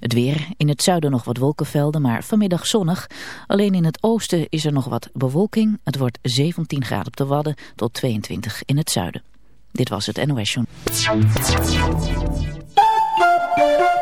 Het weer, in het zuiden nog wat wolkenvelden, maar vanmiddag zonnig. Alleen in het oosten is er nog wat bewolking. Het wordt 17 graden op de Wadden tot 22 in het zuiden. Dit was het NOS Journal.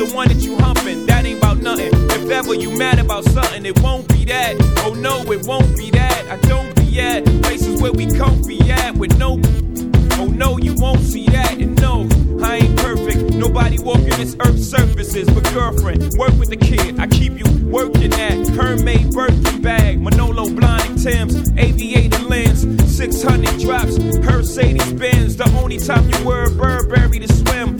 the one that you humping. That ain't about nothing. If ever you mad about something, it won't be that. Oh no, it won't be that. I don't be at places where we comfy at with no. Oh no, you won't see that. And no, I ain't perfect. Nobody walking this earth's surfaces. But girlfriend, work with the kid. I keep you working at Hermès Birkin bag, Manolo Blahnik Tim's, aviator lens, 600 drops, Mercedes Benz. The only time you wear Burberry to swim.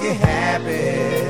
make it happy.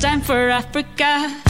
time for Africa.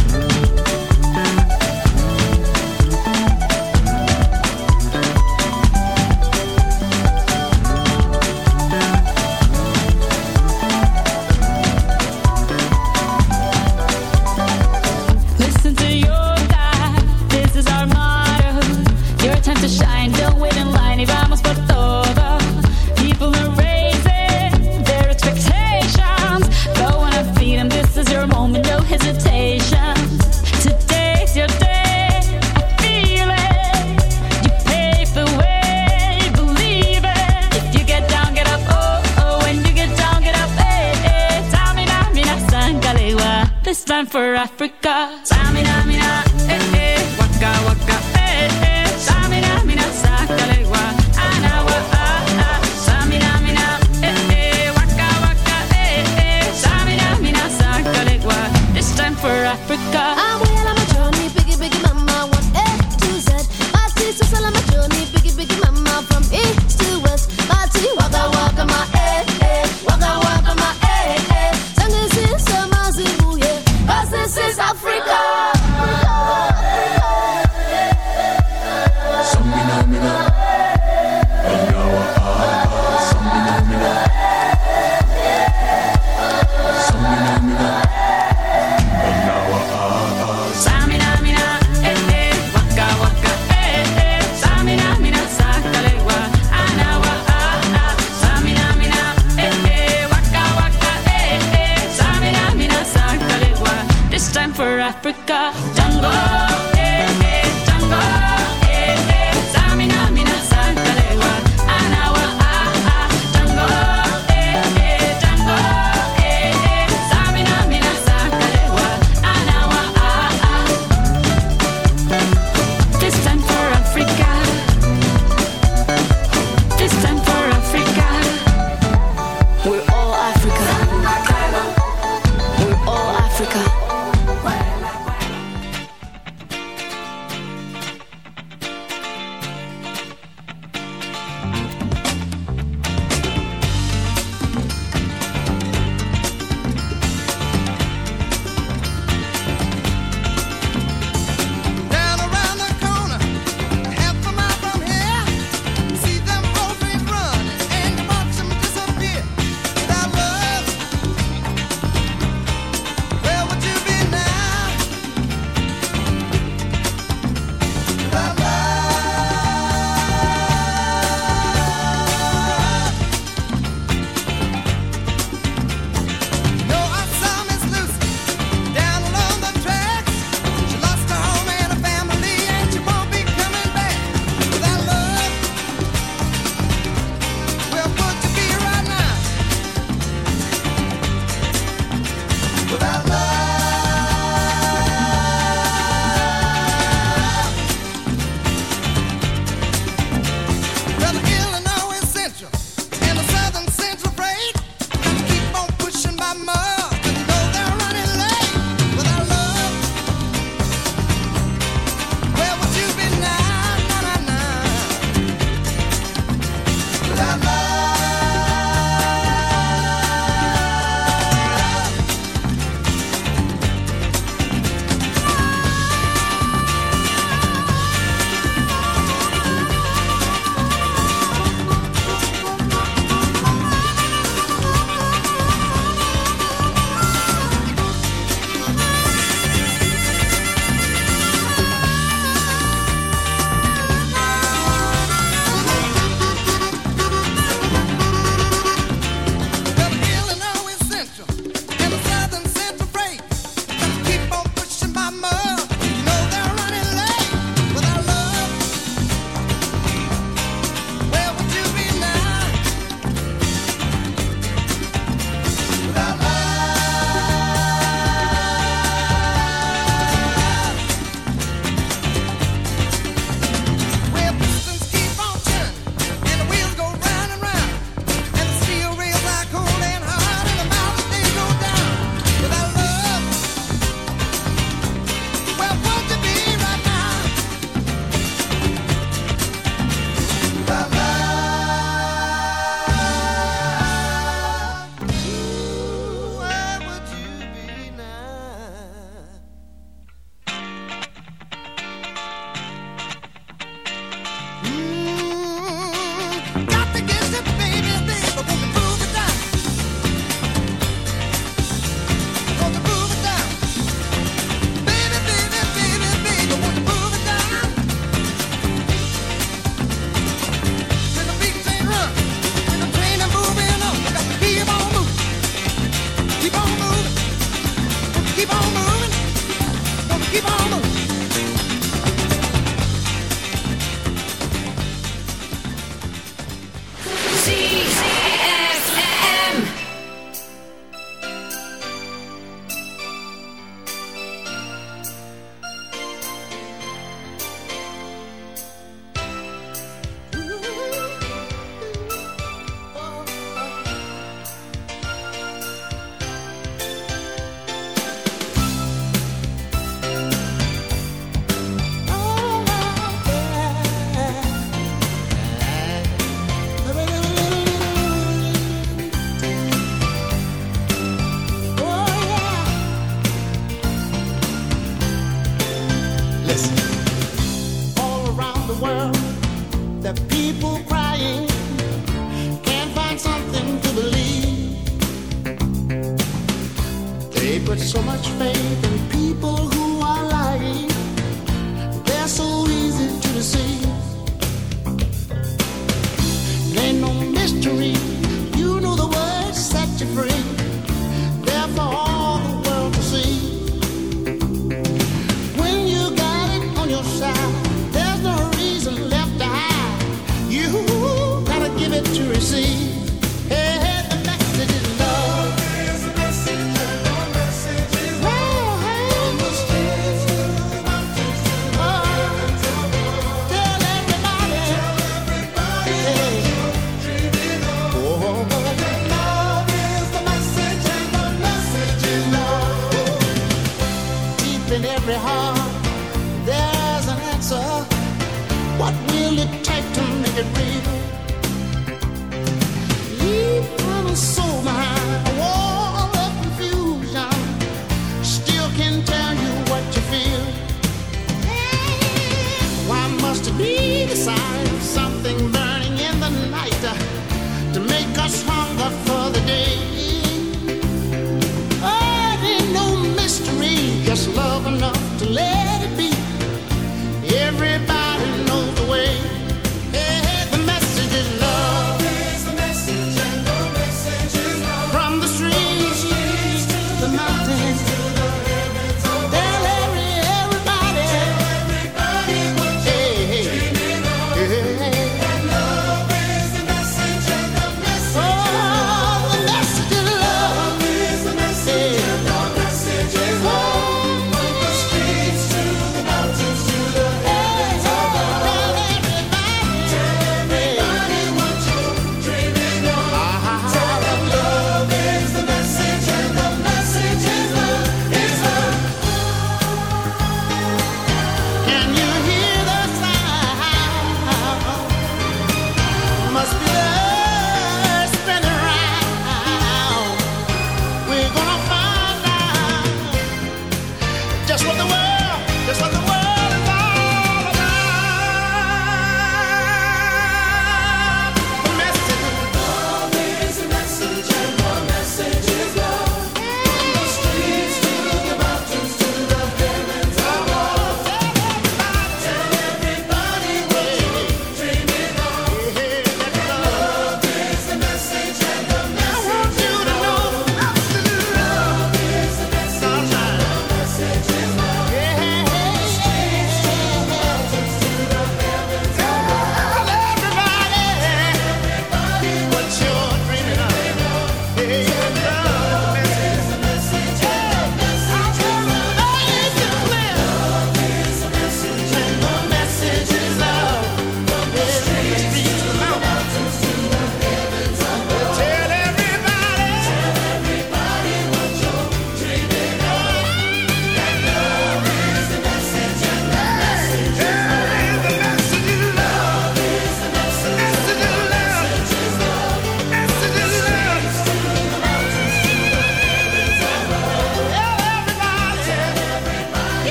to make us hunger for the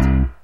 you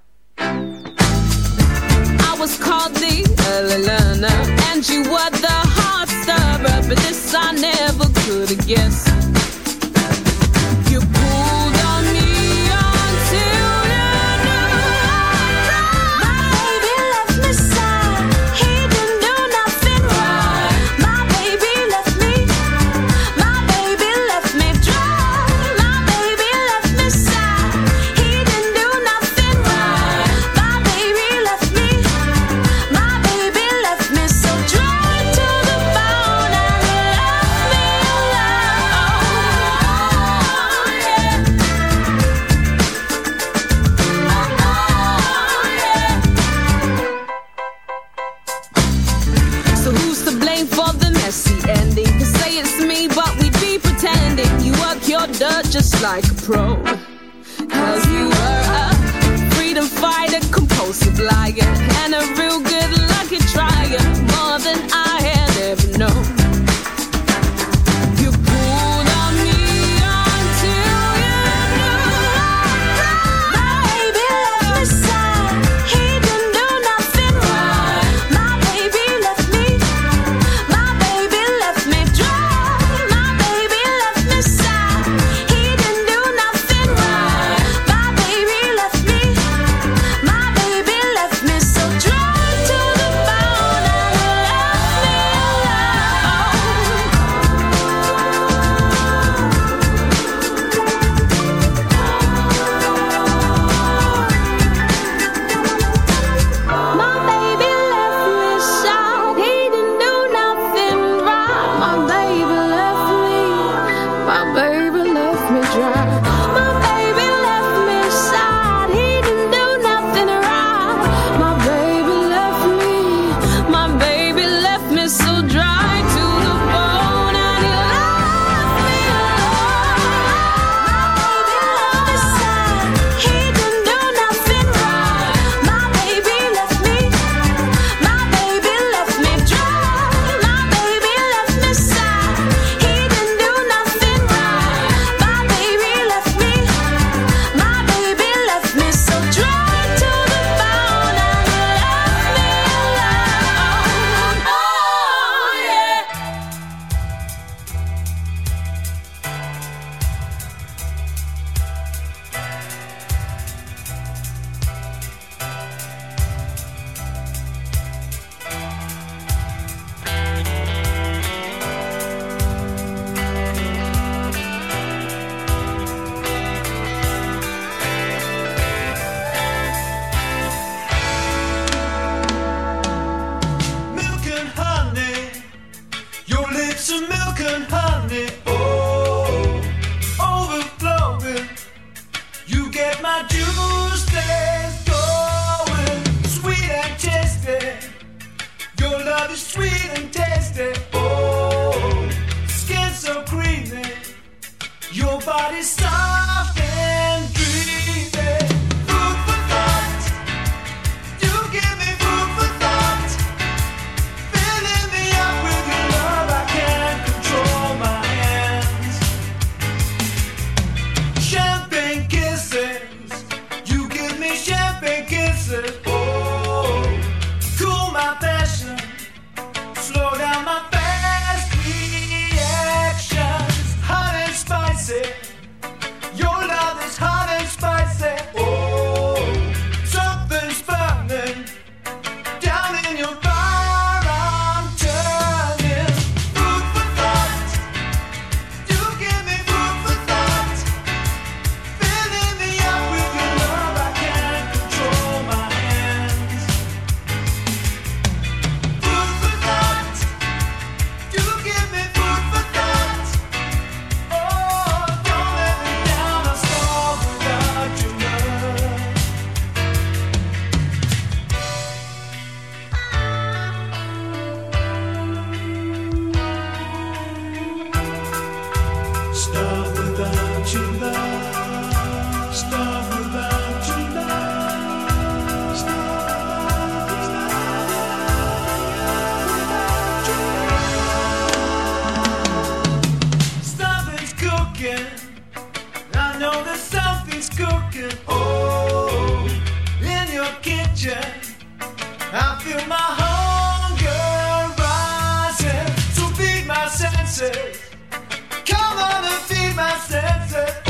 senses.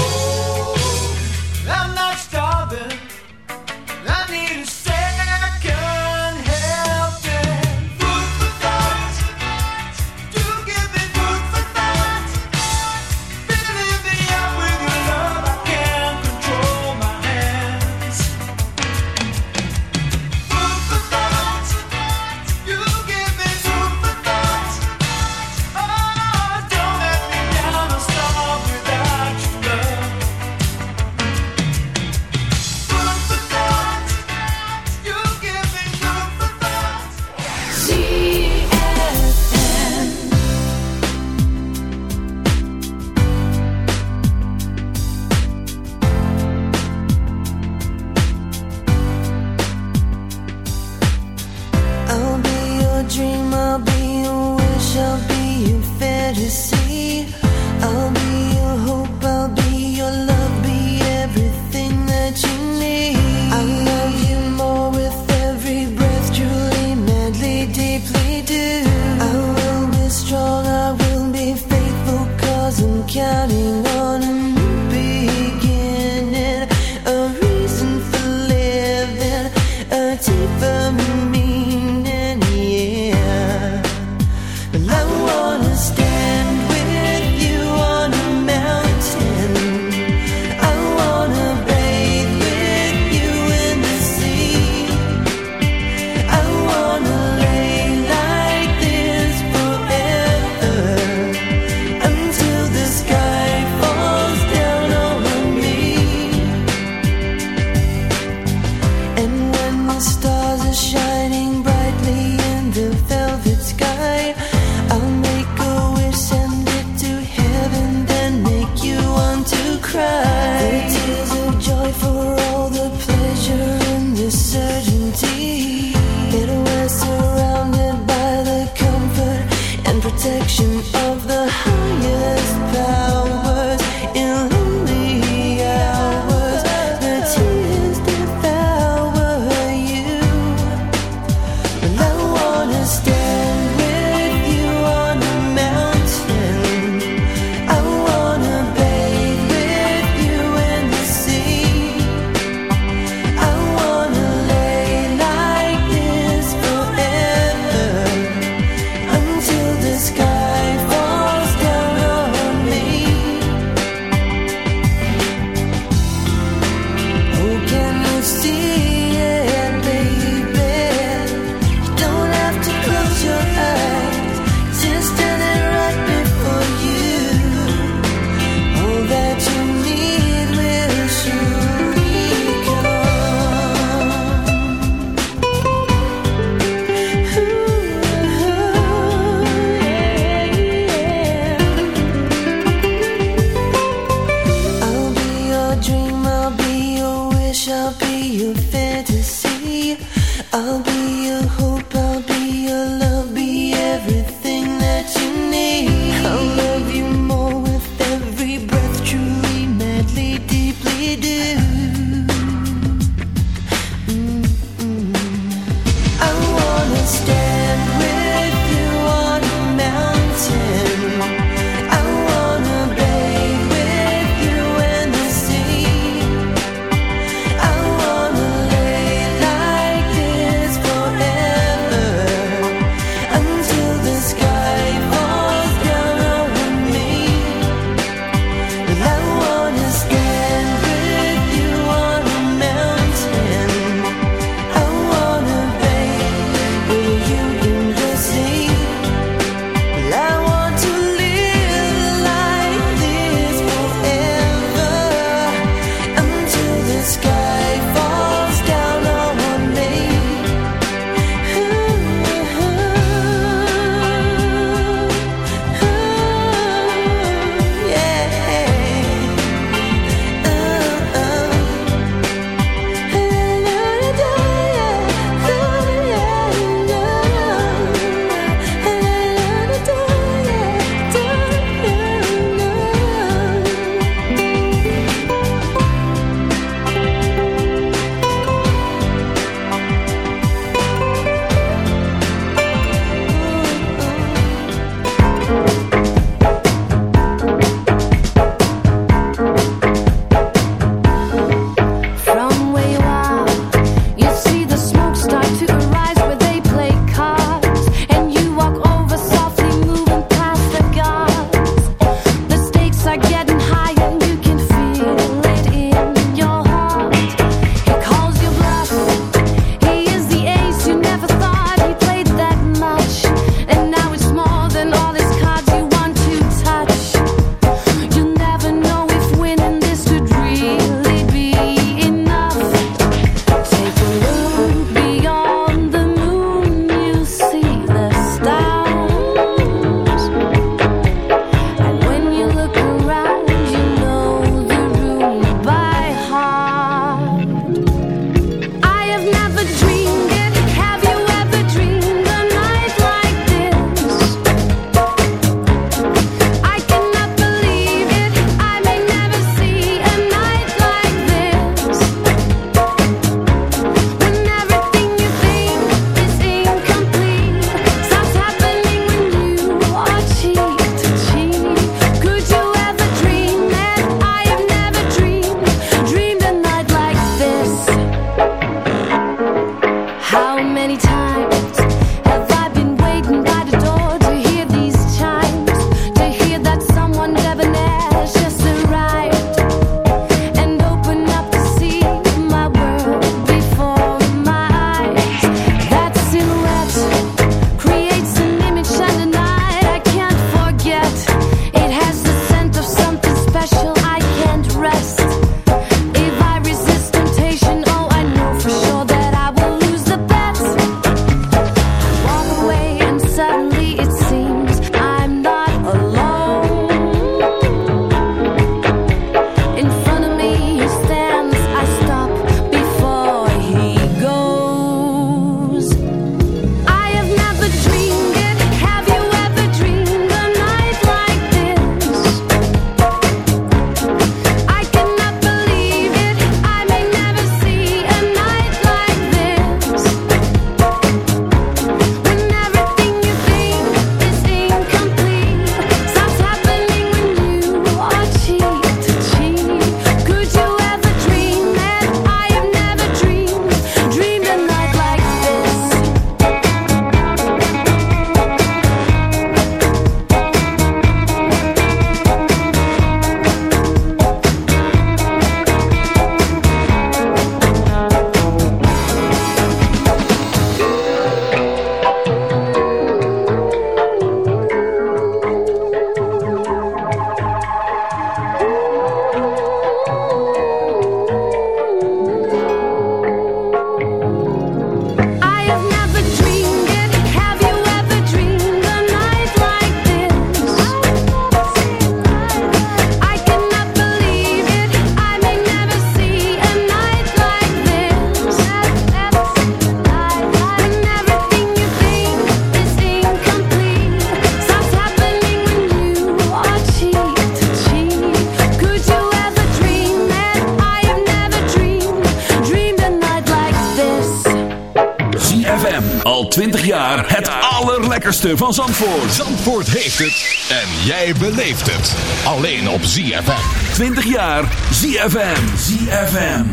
Van Zandvoort. Zandvoort heeft het en jij beleeft het. Alleen op ZFM. 20 jaar ZFM. ZFM.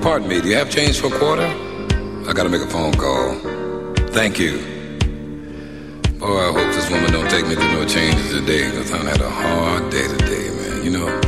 Pardon me, do you have change for a quarter? I gotta make a phone call. Thank you. Oh, I hope this woman don't take me through no changes today, because I had a hard day today, man. You know,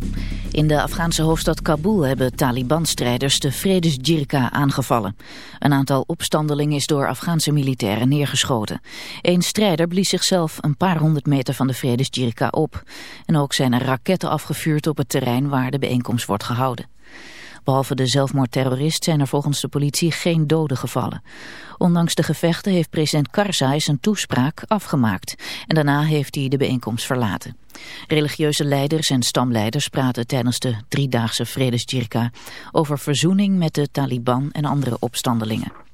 In de Afghaanse hoofdstad Kabul hebben Taliban-strijders de vredesjirka aangevallen. Een aantal opstandelingen is door Afghaanse militairen neergeschoten. Eén strijder blies zichzelf een paar honderd meter van de vredesjirka op. En ook zijn er raketten afgevuurd op het terrein waar de bijeenkomst wordt gehouden. Behalve de zelfmoordterrorist zijn er volgens de politie geen doden gevallen. Ondanks de gevechten heeft president Karzai zijn toespraak afgemaakt. En daarna heeft hij de bijeenkomst verlaten. Religieuze leiders en stamleiders praten tijdens de driedaagse vredesjirka over verzoening met de Taliban en andere opstandelingen.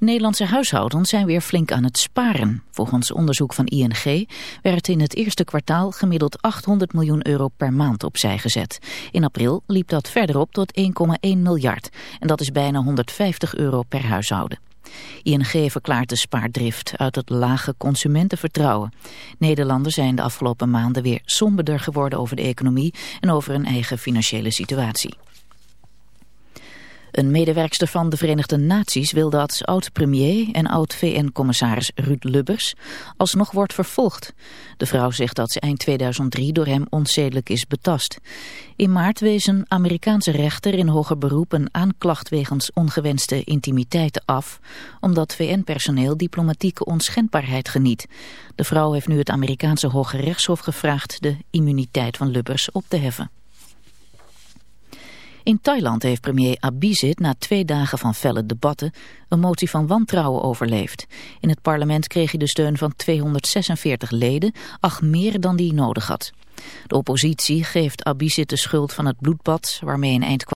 Nederlandse huishoudens zijn weer flink aan het sparen. Volgens onderzoek van ING werd in het eerste kwartaal gemiddeld 800 miljoen euro per maand opzij gezet. In april liep dat verder op tot 1,1 miljard. En dat is bijna 150 euro per huishouden. ING verklaart de spaardrift uit het lage consumentenvertrouwen. Nederlanders zijn de afgelopen maanden weer somberder geworden over de economie en over hun eigen financiële situatie. Een medewerkster van de Verenigde Naties wil dat oud-premier en oud-VN-commissaris Ruud Lubbers alsnog wordt vervolgd. De vrouw zegt dat ze eind 2003 door hem onzedelijk is betast. In maart wees een Amerikaanse rechter in hoger beroep een aanklacht wegens ongewenste intimiteiten af, omdat VN-personeel diplomatieke onschendbaarheid geniet. De vrouw heeft nu het Amerikaanse Hoge Rechtshof gevraagd de immuniteit van Lubbers op te heffen. In Thailand heeft premier Abizid na twee dagen van felle debatten een motie van wantrouwen overleefd. In het parlement kreeg hij de steun van 246 leden, acht meer dan die nodig had. De oppositie geeft Abizid de schuld van het bloedbad waarmee een eind kwam.